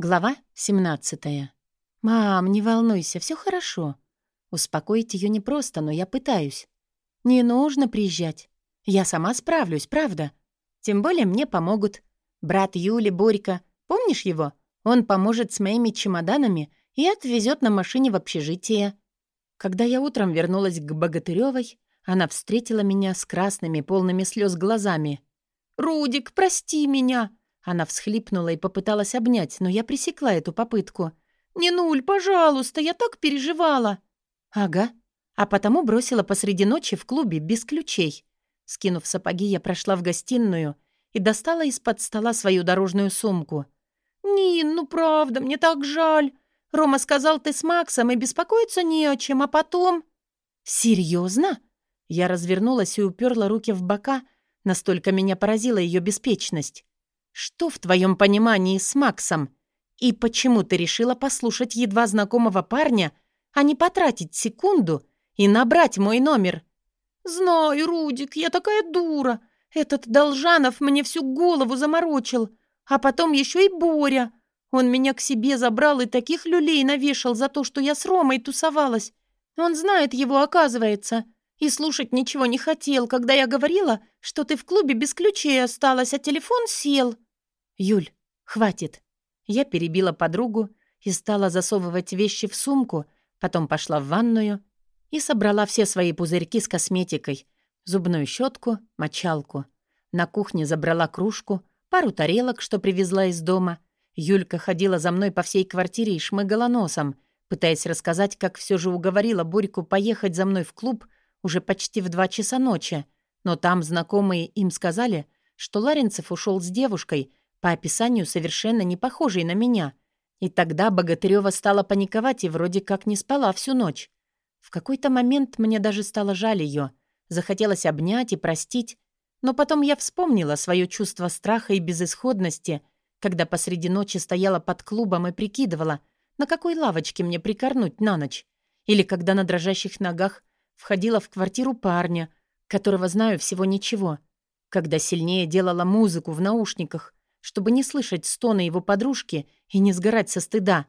Глава 17. «Мам, не волнуйся, все хорошо». Успокоить ее непросто, но я пытаюсь. «Не нужно приезжать. Я сама справлюсь, правда. Тем более мне помогут. Брат Юли, Борька, помнишь его? Он поможет с моими чемоданами и отвезет на машине в общежитие». Когда я утром вернулась к Богатыревой, она встретила меня с красными, полными слез глазами. «Рудик, прости меня!» Она всхлипнула и попыталась обнять, но я пресекла эту попытку. «Не нуль, пожалуйста, я так переживала!» «Ага, а потому бросила посреди ночи в клубе без ключей». Скинув сапоги, я прошла в гостиную и достала из-под стола свою дорожную сумку. «Нин, ну правда, мне так жаль. Рома сказал, ты с Максом, и беспокоиться не о чем, а потом...» «Серьезно?» Я развернулась и уперла руки в бока, настолько меня поразила ее беспечность. Что в твоем понимании с Максом? И почему ты решила послушать едва знакомого парня, а не потратить секунду и набрать мой номер? Знаю, Рудик, я такая дура. Этот Должанов мне всю голову заморочил. А потом еще и Боря. Он меня к себе забрал и таких люлей навешал за то, что я с Ромой тусовалась. Он знает его, оказывается. И слушать ничего не хотел, когда я говорила, что ты в клубе без ключей осталась, а телефон сел. «Юль, хватит!» Я перебила подругу и стала засовывать вещи в сумку, потом пошла в ванную и собрала все свои пузырьки с косметикой, зубную щетку, мочалку. На кухне забрала кружку, пару тарелок, что привезла из дома. Юлька ходила за мной по всей квартире и шмыгала носом, пытаясь рассказать, как все же уговорила Борьку поехать за мной в клуб уже почти в два часа ночи. Но там знакомые им сказали, что Ларинцев ушел с девушкой, по описанию совершенно не похожей на меня. И тогда Богатырева стала паниковать и вроде как не спала всю ночь. В какой-то момент мне даже стало жаль ее. Захотелось обнять и простить. Но потом я вспомнила свое чувство страха и безысходности, когда посреди ночи стояла под клубом и прикидывала, на какой лавочке мне прикорнуть на ночь. Или когда на дрожащих ногах входила в квартиру парня, которого знаю всего ничего. Когда сильнее делала музыку в наушниках, чтобы не слышать стоны его подружки и не сгорать со стыда.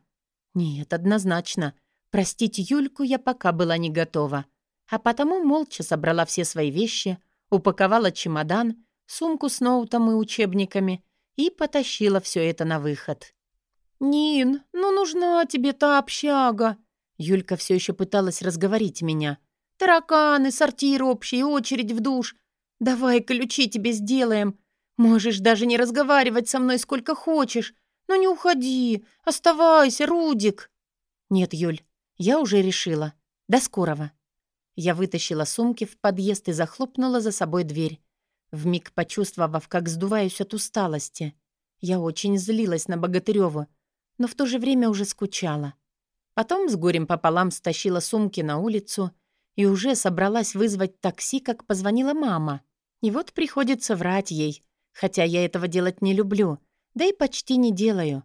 Нет, однозначно. Простить Юльку я пока была не готова. А потому молча собрала все свои вещи, упаковала чемодан, сумку с ноутом и учебниками и потащила все это на выход. «Нин, ну нужна тебе та общага!» Юлька все еще пыталась разговорить меня. «Тараканы, сортир общий, очередь в душ. Давай ключи тебе сделаем. Можешь даже не разговаривать со мной сколько хочешь, но не уходи, оставайся, Рудик. Нет, Юль, я уже решила. До скорого. Я вытащила сумки в подъезд и захлопнула за собой дверь, вмиг почувствовав, как сдуваюсь от усталости. Я очень злилась на Богатырёву, но в то же время уже скучала. Потом с горем пополам стащила сумки на улицу и уже собралась вызвать такси, как позвонила мама. И вот приходится врать ей, Хотя я этого делать не люблю, да и почти не делаю.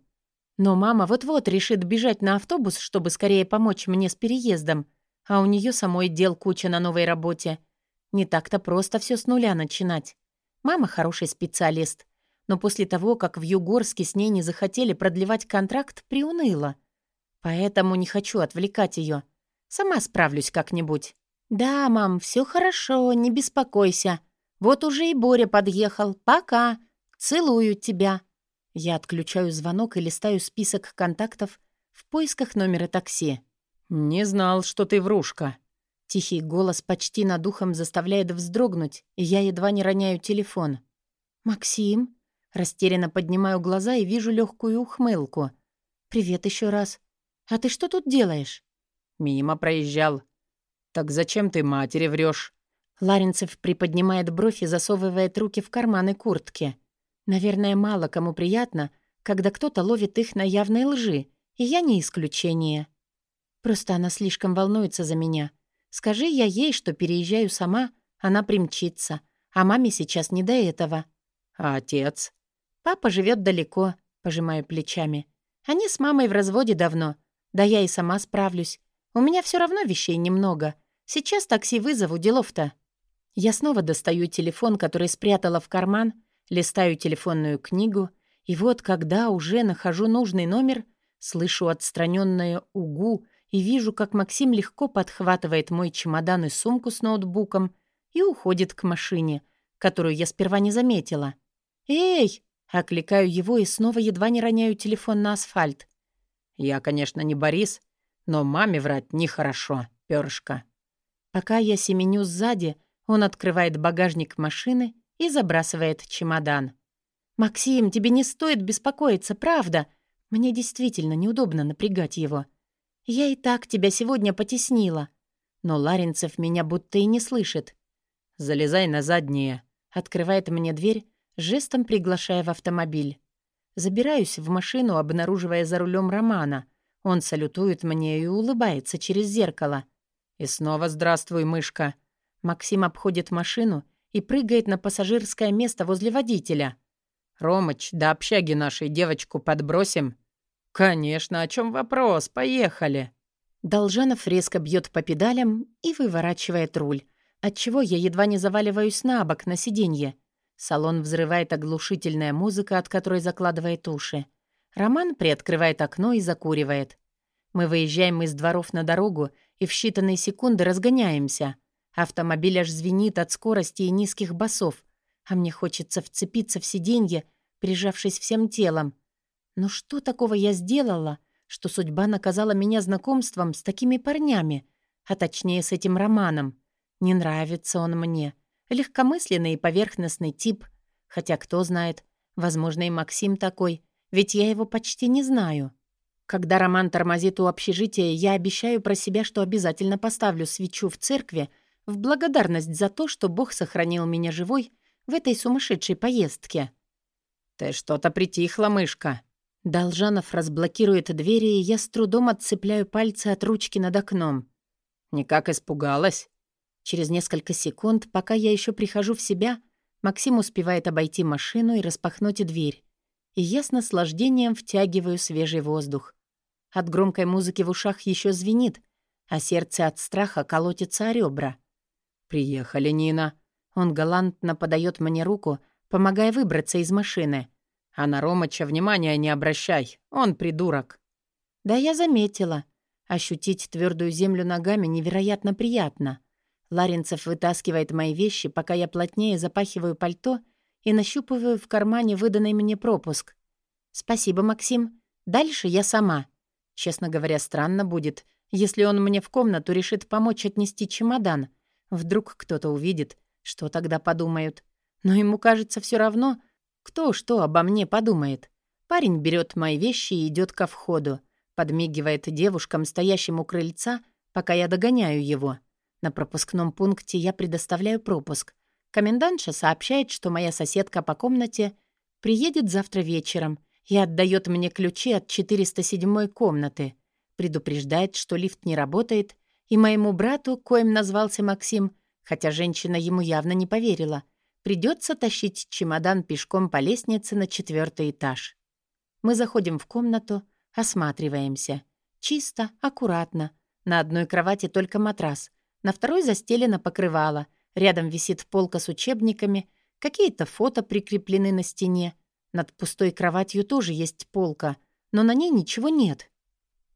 Но мама вот-вот решит бежать на автобус, чтобы скорее помочь мне с переездом, а у нее самой дел куча на новой работе. Не так-то просто все с нуля начинать. Мама хороший специалист, но после того, как в Югорске с ней не захотели продлевать контракт, приуныла. Поэтому не хочу отвлекать ее. Сама справлюсь как-нибудь. «Да, мам, все хорошо, не беспокойся», вот уже и Боря подъехал. Пока. Целую тебя. Я отключаю звонок и листаю список контактов в поисках номера такси. «Не знал, что ты врушка». Тихий голос почти над ухом заставляет вздрогнуть, и я едва не роняю телефон. «Максим?» Растерянно поднимаю глаза и вижу легкую ухмылку. «Привет еще раз. А ты что тут делаешь?» «Мимо проезжал». «Так зачем ты матери врешь? Ларинцев приподнимает бровь и засовывает руки в карманы куртки. Наверное, мало кому приятно, когда кто-то ловит их на явной лжи, и я не исключение. Просто она слишком волнуется за меня. Скажи я ей, что переезжаю сама, она примчится, а маме сейчас не до этого. А отец? Папа живет далеко, пожимаю плечами. Они с мамой в разводе давно. Да я и сама справлюсь. У меня все равно вещей немного. Сейчас такси вызову, делов-то. Я снова достаю телефон, который спрятала в карман, листаю телефонную книгу И вот, когда уже нахожу нужный номер, слышу отстраненное «угу» и вижу, как Максим легко подхватывает мой чемодан и сумку с ноутбуком и уходит к машине, которую я сперва не заметила. «Эй!» — окликаю его и снова едва не роняю телефон на асфальт. «Я, конечно, не Борис, но маме врать нехорошо, перышко». Пока я семеню сзади, он открывает багажник машины и забрасывает чемодан. «Максим, тебе не стоит беспокоиться, правда. Мне действительно неудобно напрягать его. Я и так тебя сегодня потеснила». Но Ларинцев меня будто и не слышит. «Залезай на заднее», — открывает мне дверь, жестом приглашая в автомобиль. Забираюсь в машину, обнаруживая за рулем Романа. Он салютует мне и улыбается через зеркало. «И снова здравствуй, мышка». Максим обходит машину и прыгает на пассажирское место возле водителя. «Ромыч, до общаги нашей девочку подбросим?» «Конечно, о чем вопрос? Поехали!» Должанов резко бьет по педалям и выворачивает руль, отчего я едва не заваливаюсь на бок на сиденье. Салон взрывает оглушительная музыка, от которой закладывает уши. Роман приоткрывает окно и закуривает. Мы выезжаем из дворов на дорогу и в считанные секунды разгоняемся. Автомобиль аж звенит от скорости и низких басов, а мне хочется вцепиться в сиденье, прижавшись всем телом. Но что такого я сделала, что судьба наказала меня знакомством с такими парнями, а точнее с этим Романом? Не нравится он мне. Легкомысленный и поверхностный тип. Хотя кто знает, возможно, и Максим такой, ведь я его почти не знаю. Когда Роман тормозит у общежития, я обещаю про себя, что обязательно поставлю свечу в церкви в благодарность за то, что Бог сохранил меня живой в этой сумасшедшей поездке. «Ты что-то притихла, мышка». Должанов разблокирует двери, и я с трудом отцепляю пальцы от ручки над окном. «Никак испугалась?» Через несколько секунд, пока я еще прихожу в себя, Максим успевает обойти машину и распахнуть дверь. И я с наслаждением втягиваю свежий воздух. От громкой музыки в ушах еще звенит, а сердце от страха колотится о ребра. «Приехали, Нина». Он галантно подает мне руку, помогая выбраться из машины. «А на Ромыча внимания не обращай, он придурок». «Да я заметила. Ощутить твердую землю ногами невероятно приятно. Ларинцев вытаскивает мои вещи, пока я плотнее запахиваю пальто и нащупываю в кармане выданный мне пропуск. «Спасибо, Максим. Дальше я сама». Честно говоря, странно будет, если он мне в комнату решит помочь отнести чемодан. Вдруг кто-то увидит, что тогда подумают. Но ему кажется все равно, кто что обо мне подумает. Парень берет мои вещи и идет ко входу. Подмигивает девушкам, стоящим у крыльца, пока я догоняю его. На пропускном пункте я предоставляю пропуск. Комендантша сообщает, что моя соседка по комнате приедет завтра вечером и отдает мне ключи от 407 комнаты. Предупреждает, что лифт не работает, и моему брату, коим назвался Максим, хотя женщина ему явно не поверила, придется тащить чемодан пешком по лестнице на четвертый этаж. Мы заходим в комнату, осматриваемся. Чисто, аккуратно. На одной кровати только матрас — на второй застелено покрывало, рядом висит полка с учебниками, какие-то фото прикреплены на стене. Над пустой кроватью тоже есть полка, но на ней ничего нет.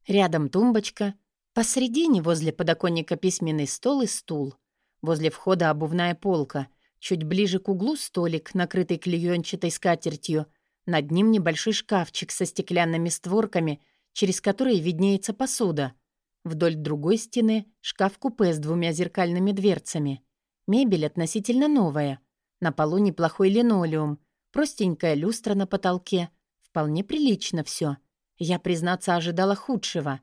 Рядом тумбочка, посредине возле подоконника письменный стол и стул. Возле входа обувная полка, чуть ближе к углу столик, накрытый клеенчатой скатертью. Над ним небольшой шкафчик со стеклянными створками, через которые виднеется посуда — Вдоль другой стены шкаф-купе с двумя зеркальными дверцами. Мебель относительно новая. На полу неплохой линолеум, простенькая люстра на потолке. Вполне прилично все. Я, признаться, ожидала худшего.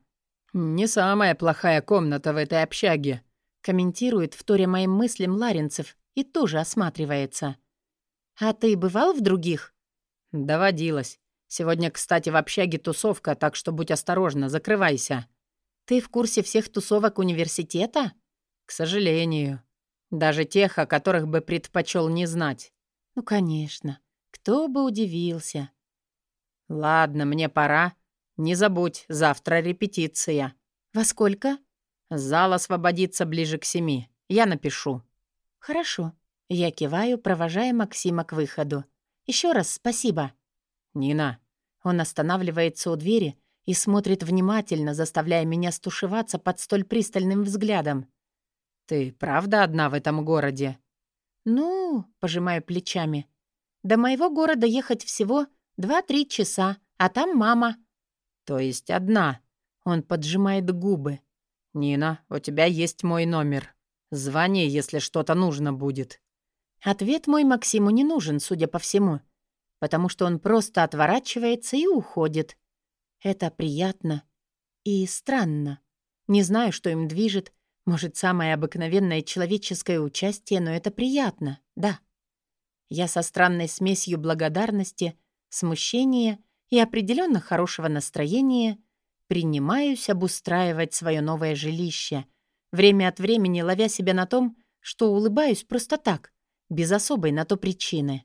«Не самая плохая комната в этой общаге», комментирует, вторя моим мыслям Ларинцев, и тоже осматривается. «А ты бывал в других?» «Доводилось. Сегодня, кстати, в общаге тусовка, так что будь осторожна, закрывайся». Ты в курсе всех тусовок университета? К сожалению. Даже тех, о которых бы предпочел не знать. Ну, конечно. Кто бы удивился. Ладно, мне пора. Не забудь, завтра репетиция. Во сколько? Зал освободится ближе к семи. Я напишу. Хорошо. Я киваю, провожая Максима к выходу. Еще раз спасибо. «Нина». Он останавливается у двери и смотрит внимательно, заставляя меня стушеваться под столь пристальным взглядом. «Ты правда одна в этом городе?» «Ну...» — пожимаю плечами. «До моего города ехать всего два-три часа, а там мама». «То есть одна?» Он поджимает губы. «Нина, у тебя есть мой номер. Звони, если что-то нужно будет». Ответ мой Максиму не нужен, судя по всему, потому что он просто отворачивается и уходит. Это приятно и странно. Не знаю, что им движет. Может, самое обыкновенное человеческое участие, но это приятно, да. Я со странной смесью благодарности, смущения и определенно хорошего настроения принимаюсь обустраивать свое новое жилище, время от времени ловя себя на том, что улыбаюсь просто так, без особой на то причины.